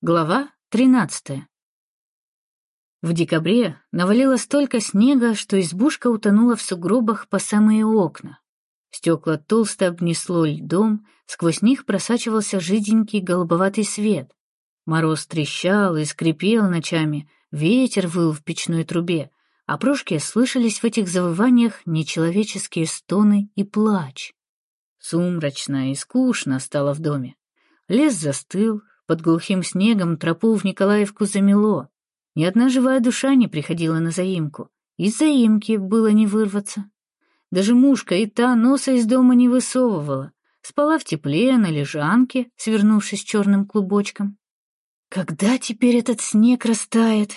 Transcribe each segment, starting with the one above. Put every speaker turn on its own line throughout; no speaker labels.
Глава тринадцатая. В декабре навалило столько снега, что избушка утонула в сугробах по самые окна. Стекла толсто обнесло льдом, сквозь них просачивался жиденький голубоватый свет. Мороз трещал и скрипел ночами, ветер выл в печной трубе, а прошки слышались в этих завываниях нечеловеческие стоны и плач. Сумрачно и скучно стало в доме. Лес застыл, под глухим снегом тропу в Николаевку замело. Ни одна живая душа не приходила на заимку. Из заимки было не вырваться. Даже мушка и та носа из дома не высовывала. Спала в тепле, на лежанке, свернувшись черным клубочком. «Когда теперь этот снег растает?»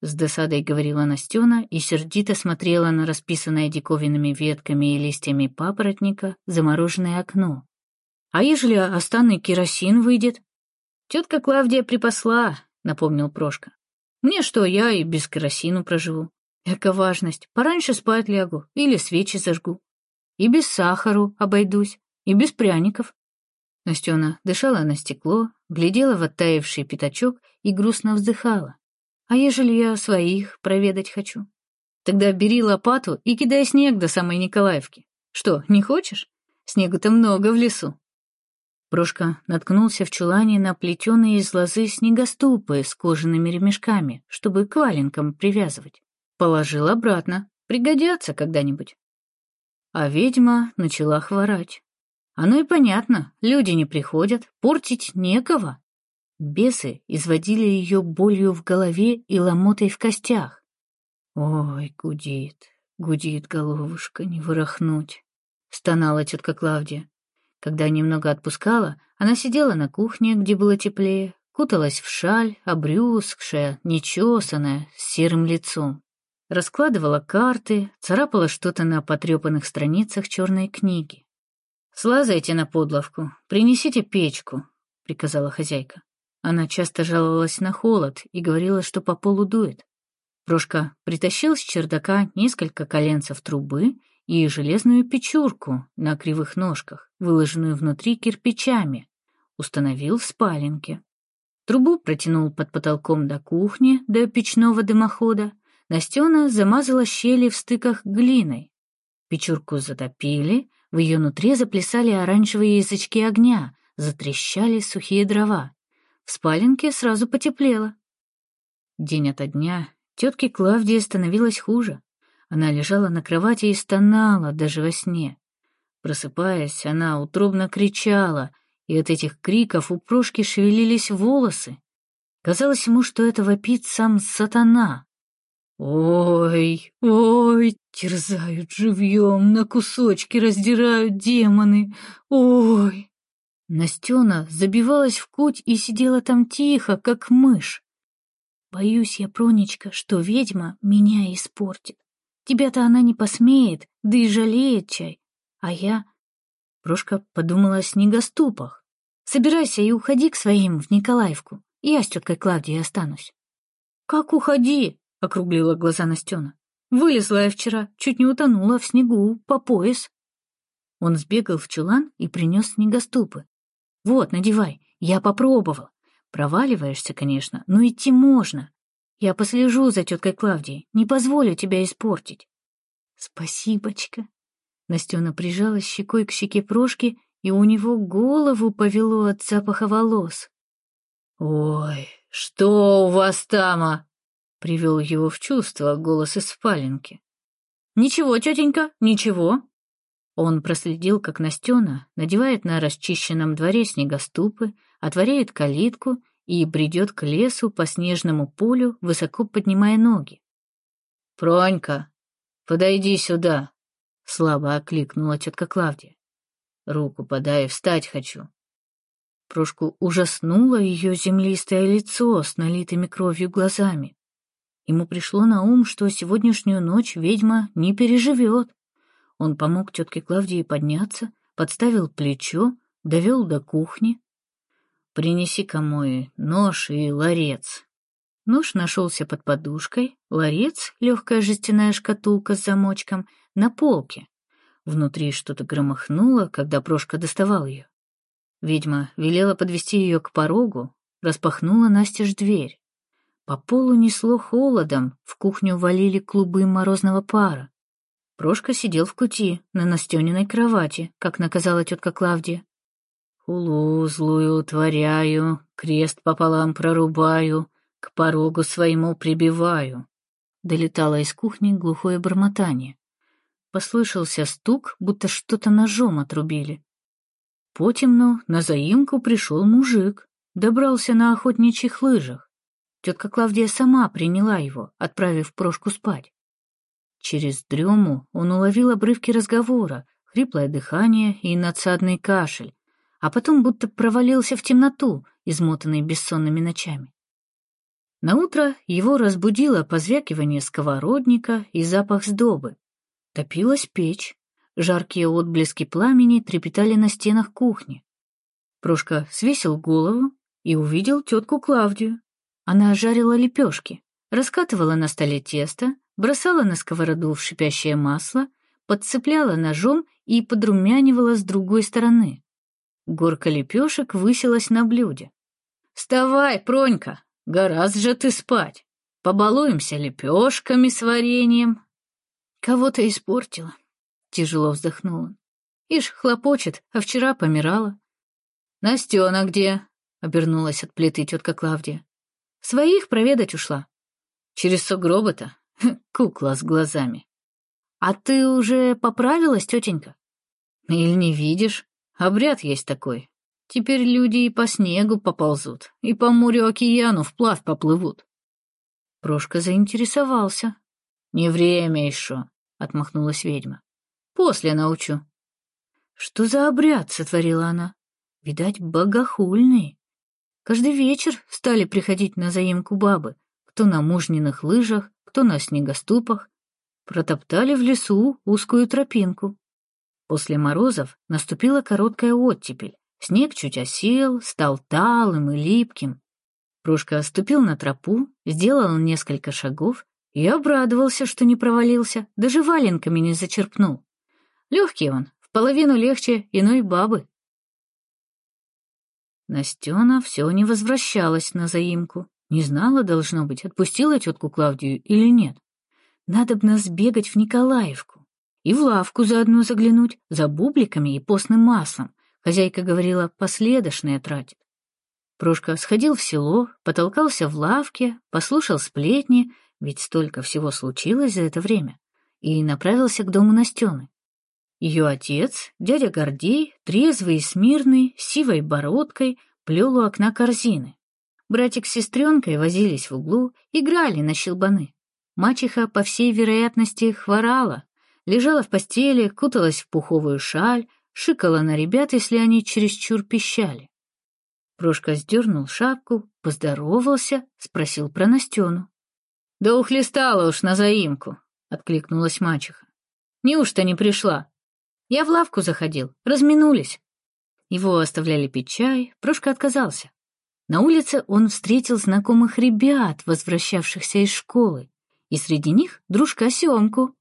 С досадой говорила Настена и сердито смотрела на расписанное диковинными ветками и листьями папоротника замороженное окно. «А ежели останный керосин выйдет?» «Тетка Клавдия припасла», — напомнил Прошка. «Мне что, я и без керосину проживу. Эка важность, пораньше спать лягу или свечи зажгу. И без сахару обойдусь, и без пряников». Настена дышала на стекло, глядела в оттаивший пятачок и грустно вздыхала. «А ежели я своих проведать хочу? Тогда бери лопату и кидай снег до самой Николаевки. Что, не хочешь? Снегу-то много в лесу». Прошка наткнулся в чулане на плетеные из лозы снегоступы с кожаными ремешками, чтобы к валенкам привязывать. Положил обратно, пригодятся когда-нибудь. А ведьма начала хворать. Оно и понятно, люди не приходят, портить некого. Бесы изводили ее болью в голове и ломотой в костях. «Ой, гудит, гудит головушка, не ворохнуть», — стонала тетка Клавдия. Когда немного отпускала, она сидела на кухне, где было теплее, куталась в шаль, обрюзгшая, нечесанная, с серым лицом. Раскладывала карты, царапала что-то на потрепанных страницах черной книги. «Слазайте на подловку, принесите печку», — приказала хозяйка. Она часто жаловалась на холод и говорила, что по полу дует. Прошка притащил с чердака несколько коленцев трубы и железную печурку на кривых ножках, выложенную внутри кирпичами, установил в спаленке. Трубу протянул под потолком до кухни, до печного дымохода. Настена замазала щели в стыках глиной. Печурку затопили, в ее нутре заплясали оранжевые язычки огня, затрещали сухие дрова. В спаленке сразу потеплело. День ото дня тетке Клавдии становилось хуже. Она лежала на кровати и стонала даже во сне. Просыпаясь, она утробно кричала, и от этих криков у Прошки шевелились волосы. Казалось ему, что это вопит сам сатана. «Ой, ой, терзают живьем, на кусочки раздирают демоны, ой!» Настена забивалась в куть и сидела там тихо, как мышь. «Боюсь я, Пронечка, что ведьма меня испортит. Тебя-то она не посмеет, да и жалеет чай. А я... Прошка подумала о снегоступах. Собирайся и уходи к своим в Николаевку. Я с теткой Клавдией останусь. Как уходи? — округлила глаза Настена. Вылезла я вчера, чуть не утонула в снегу, по пояс. Он сбегал в чулан и принес снегоступы. Вот, надевай, я попробовал. Проваливаешься, конечно, но идти можно. Я послежу за теткой Клавдией, не позволю тебя испортить. Спасибочка. Настена прижалась щекой к щеке Прошки, и у него голову повело от запаха волос. «Ой, что у вас там?» а?» — привел его в чувство голос из спаленки. «Ничего, тетенька, ничего». Он проследил, как Настена надевает на расчищенном дворе снегоступы, отворяет калитку и бредет к лесу по снежному полю, высоко поднимая ноги. «Пронька, подойди сюда!» — слабо окликнула тетка Клавдия. «Руку подай, встать хочу». Прошку ужаснуло ее землистое лицо с налитыми кровью глазами. Ему пришло на ум, что сегодняшнюю ночь ведьма не переживет. Он помог тетке Клавдии подняться, подставил плечо, довел до кухни, Принеси-ка мой нож и ларец. Нож нашелся под подушкой, ларец, легкая жестяная шкатулка с замочком, на полке. Внутри что-то громыхнуло, когда Прошка доставал ее. Ведьма велела подвести ее к порогу, распахнула настежь дверь. По полу несло холодом, в кухню валили клубы морозного пара. Прошка сидел в кути, на Настениной кровати, как наказала тетка Клавдия. «Хулу злую утворяю, крест пополам прорубаю, к порогу своему прибиваю», — долетало из кухни глухое бормотание. Послышался стук, будто что-то ножом отрубили. Потемну на заимку пришел мужик, добрался на охотничьих лыжах. Тетка Клавдия сама приняла его, отправив Прошку спать. Через дрему он уловил обрывки разговора, хриплое дыхание и надсадный кашель, а потом будто провалился в темноту, измотанный бессонными ночами. Наутро его разбудило позвякивание сковородника и запах сдобы. Топилась печь, жаркие отблески пламени трепетали на стенах кухни. Прошка свесил голову и увидел тетку Клавдию. Она жарила лепешки, раскатывала на столе тесто, бросала на сковороду в шипящее масло, подцепляла ножом и подрумянивала с другой стороны. Горка лепешек высилась на блюде. «Вставай, Пронька, гораздо же ты спать. Побалуемся лепешками с вареньем». «Кого-то испортила», — тяжело вздохнула. «Ишь, хлопочет, а вчера помирала». «Настена где?» — обернулась от плиты тетка Клавдия. «Своих проведать ушла». «Через сугробы-то? Кукла с глазами». «А ты уже поправилась, тетенька?» «Или не видишь? Обряд есть такой. Теперь люди и по снегу поползут, и по морю-океану вплавь поплывут». Прошка заинтересовался. «Не время еще», — отмахнулась ведьма. «После научу». «Что за обряд?» — сотворила она. «Видать, богохульный. Каждый вечер стали приходить на заимку бабы, кто на мужниных лыжах, кто на снегоступах. Протоптали в лесу узкую тропинку. После морозов наступила короткая оттепель. Снег чуть осел, стал талым и липким. Прошка ступил на тропу, сделал несколько шагов и обрадовался, что не провалился, даже валенками не зачерпнул. Легкий он, в половину легче иной бабы. Настена все не возвращалась на заимку. Не знала, должно быть, отпустила тетку Клавдию или нет. Надо бы нас бегать в Николаевку и в лавку заодно заглянуть за бубликами и постным маслом. Хозяйка говорила, последошное тратит. Прошка сходил в село, потолкался в лавке, послушал сплетни, ведь столько всего случилось за это время, и направился к дому Настены. Ее отец, дядя Гордей, трезвый и смирный, сивой бородкой, плел у окна корзины. Братик с сестренкой возились в углу, играли на щелбаны. Мачеха, по всей вероятности, хворала, лежала в постели, куталась в пуховую шаль, шикала на ребят, если они чересчур пищали. Прошка сдернул шапку, поздоровался, спросил про Настену. — Да ухлестала уж на заимку, — откликнулась мачеха. — Неужто не пришла? Я в лавку заходил, разминулись. Его оставляли пить чай, Прошка отказался. На улице он встретил знакомых ребят, возвращавшихся из школы, и среди них дружка Семку.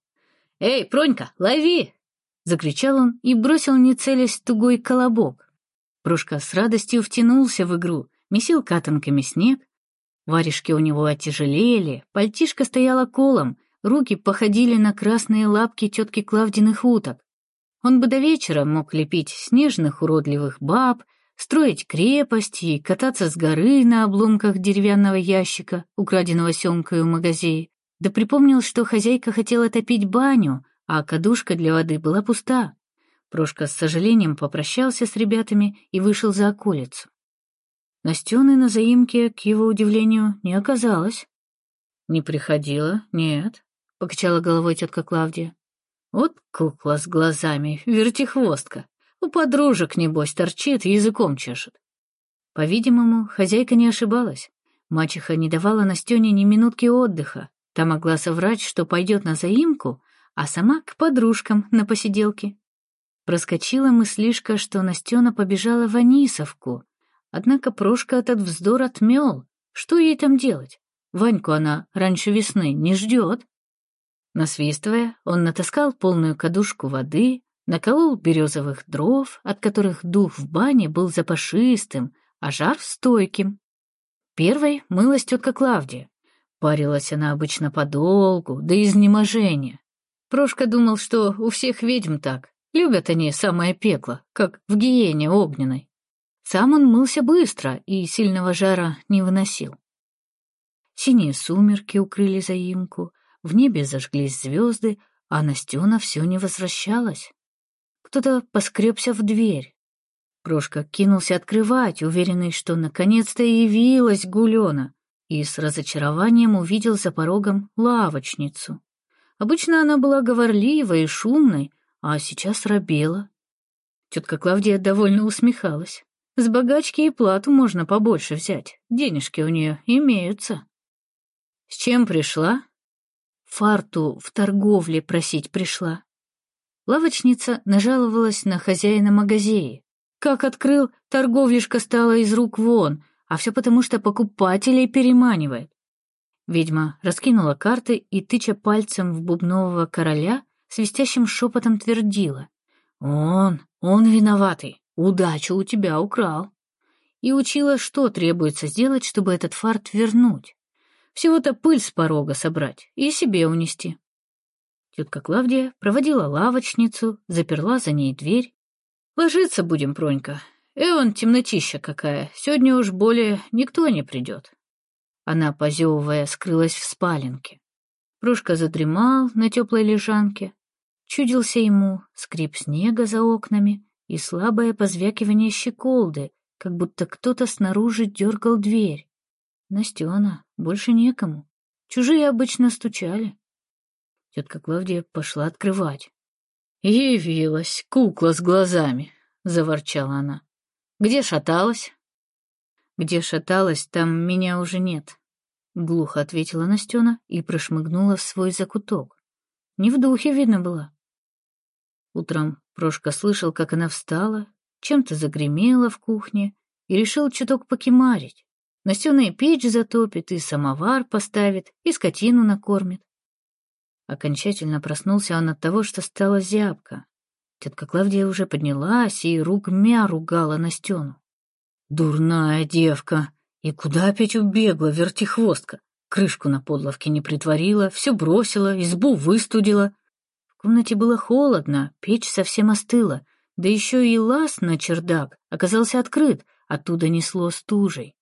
«Эй, Пронька, лови!» — закричал он и бросил, не целясь, тугой колобок. Прошка с радостью втянулся в игру, месил катанками снег. Варежки у него отяжелели, пальтишко стояло колом, руки походили на красные лапки тетки Клавдиных уток. Он бы до вечера мог лепить снежных уродливых баб, строить крепости и кататься с горы на обломках деревянного ящика, украденного Семкой у магазея. Да припомнил, что хозяйка хотела топить баню, а кадушка для воды была пуста. Прошка с сожалением попрощался с ребятами и вышел за околицу. Настены на заимке, к его удивлению, не оказалось. «Не приходила, нет», — покачала головой тетка Клавдия. Вот кукла с глазами, вертихвостка. У подружек, небось, торчит, языком чешет. По-видимому, хозяйка не ошибалась. Мачеха не давала Настене ни минутки отдыха. Та могла соврать, что пойдет на заимку, а сама к подружкам на посиделке. Проскочила мыслишка, что Настена побежала в Анисовку. Однако Прошка этот вздор отмел. Что ей там делать? Ваньку она раньше весны не ждет. Насвистывая, он натаскал полную кадушку воды, наколол березовых дров, от которых дух в бане был запашистым, а жар стойким. Первой мылась тетка Клавдия. Парилась она обычно подолгу, до изнеможения. Прошка думал, что у всех ведьм так. Любят они самое пекло, как в гиене огненной. Сам он мылся быстро и сильного жара не выносил. Синие сумерки укрыли заимку, в небе зажглись звезды, а Настена все не возвращалась. Кто-то поскребся в дверь. Прошка кинулся открывать, уверенный, что наконец-то явилась Гулена, и с разочарованием увидел за порогом лавочницу. Обычно она была говорливой и шумной, а сейчас робела. Тетка Клавдия довольно усмехалась. С богачки и плату можно побольше взять, денежки у нее имеются. С чем пришла? Фарту в торговле просить пришла. Лавочница нажаловалась на хозяина магазеи. Как открыл, торговлишка стала из рук вон, а все потому, что покупателей переманивает. Ведьма раскинула карты и, тыча пальцем в бубнового короля, свистящим шепотом твердила. «Он, он виноватый, удачу у тебя украл». И учила, что требуется сделать, чтобы этот фарт вернуть. Всего-то пыль с порога собрать и себе унести. Тетка Клавдия проводила лавочницу, заперла за ней дверь. «Ложиться будем, Пронька. Эван, темнотища какая, сегодня уж более никто не придет». Она, позевывая, скрылась в спаленке. Прошка задремал на теплой лежанке. Чудился ему скрип снега за окнами и слабое позвякивание щеколды, как будто кто-то снаружи дергал дверь. Настена, больше некому. Чужие обычно стучали. Тетка Клавдия пошла открывать. «Явилась кукла с глазами», — заворчала она. «Где шаталась?» «Где шаталась, там меня уже нет», — глухо ответила Настена и прошмыгнула в свой закуток. Не в духе видно было. Утром Прошка слышал, как она встала, чем-то загремела в кухне и решил чуток покемарить. Настена печь затопит, и самовар поставит, и скотину накормит. Окончательно проснулся он от того, что стала зябка. Тетка Клавдия уже поднялась и ругмя ругала Настену. «Дурная девка! И куда опять убегла вертихвостка? Крышку на подловке не притворила, все бросила, избу выстудила. В комнате было холодно, печь совсем остыла, да еще и лаз на чердак оказался открыт, оттуда несло стужей.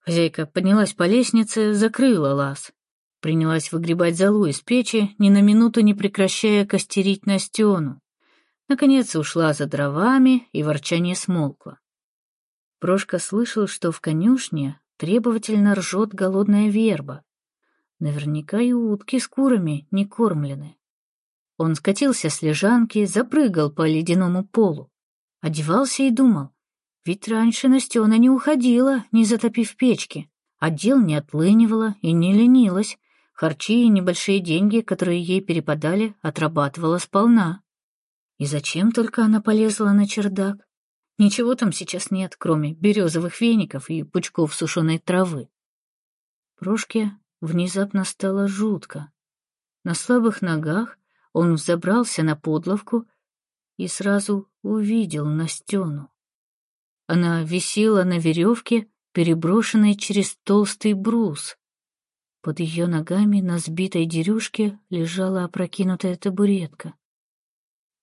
Хозяйка поднялась по лестнице, закрыла лаз. Принялась выгребать золу из печи, ни на минуту не прекращая костерить Настену. Наконец ушла за дровами, и ворчание смолкло. Прошка слышал, что в конюшне требовательно ржет голодная верба. Наверняка и утки с курами не кормлены. Он скатился с лежанки, запрыгал по ледяному полу. Одевался и думал, ведь раньше Настена не уходила, не затопив печки, а не отлынивала и не ленилась, Харчи и небольшие деньги, которые ей перепадали, отрабатывала сполна. И зачем только она полезла на чердак? Ничего там сейчас нет, кроме березовых веников и пучков сушеной травы. Прошке внезапно стало жутко. На слабых ногах он взобрался на подловку и сразу увидел Настену. Она висела на веревке, переброшенной через толстый брус. Под ее ногами на сбитой дерюшке лежала опрокинутая табуретка.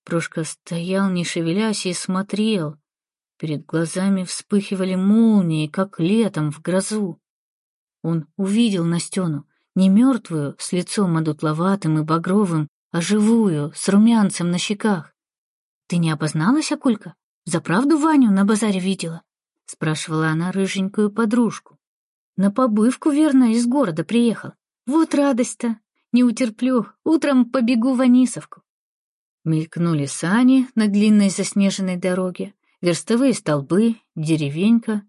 Прошка стоял, не шевелясь, и смотрел. Перед глазами вспыхивали молнии, как летом в грозу. Он увидел Настену, не мертвую, с лицом одутловатым и багровым, а живую, с румянцем на щеках. «Ты не опозналась, Акулька? правду Ваню на базаре видела?» — спрашивала она рыженькую подружку. На побывку, верно, из города приехал. Вот радость-то. Не утерплю, утром побегу в Анисовку. Мелькнули сани на длинной заснеженной дороге, верстовые столбы, деревенька,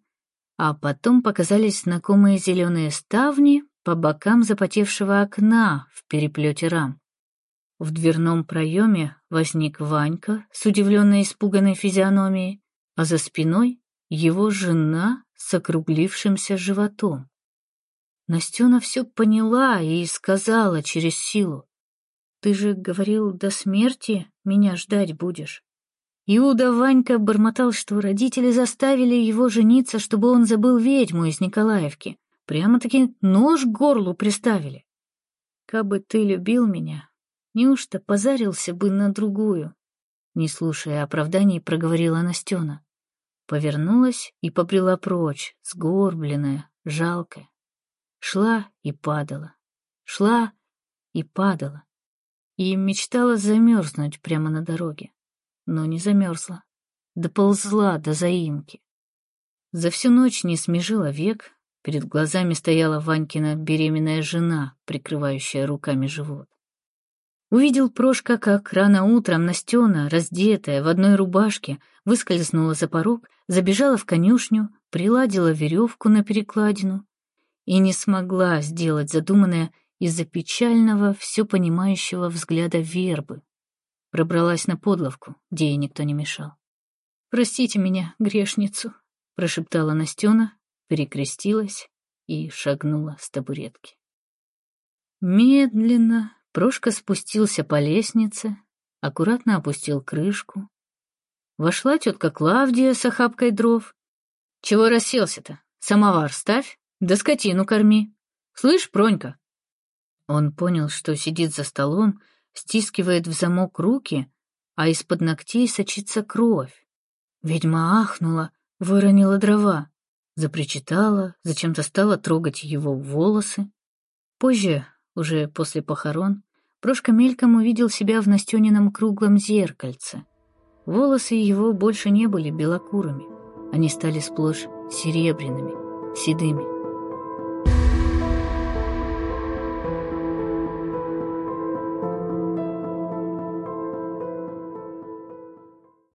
а потом показались знакомые зеленые ставни по бокам запотевшего окна в переплете рам. В дверном проеме возник Ванька с удивленной испуганной физиономией, а за спиной его жена с округлившимся животом. Настена все поняла и сказала через силу. «Ты же говорил, до смерти меня ждать будешь». Иуда Ванька бормотал, что родители заставили его жениться, чтобы он забыл ведьму из Николаевки, Прямо-таки нож к горлу приставили. Кабы ты любил меня, неужто позарился бы на другую? Не слушая оправданий, проговорила Настена. Повернулась и побрела прочь, сгорбленная, жалкая. Шла и падала, шла и падала. И мечтала замерзнуть прямо на дороге. Но не замерзла, доползла до заимки. За всю ночь не смежила век, перед глазами стояла Ванькина беременная жена, прикрывающая руками живот. Увидел Прошка, как рано утром Настена, раздетая в одной рубашке, выскользнула за порог, забежала в конюшню, приладила веревку на перекладину и не смогла сделать задуманное из-за печального, все понимающего взгляда вербы. Пробралась на подловку, где ей никто не мешал. «Простите меня, грешницу», — прошептала Настена, перекрестилась и шагнула с табуретки. Медленно, Прошка спустился по лестнице, аккуратно опустил крышку. Вошла тетка Клавдия с охапкой дров. «Чего расселся-то? Самовар ставь, да скотину корми. Слышь, Пронька?» Он понял, что сидит за столом, стискивает в замок руки, а из-под ногтей сочится кровь. Ведьма ахнула, выронила дрова, запричитала, зачем-то стала трогать его волосы. Позже уже после похорон Прошка мельком увидел себя в Настенином круглом зеркальце. Волосы его больше не были белокурыми. Они стали сплошь серебряными, седыми.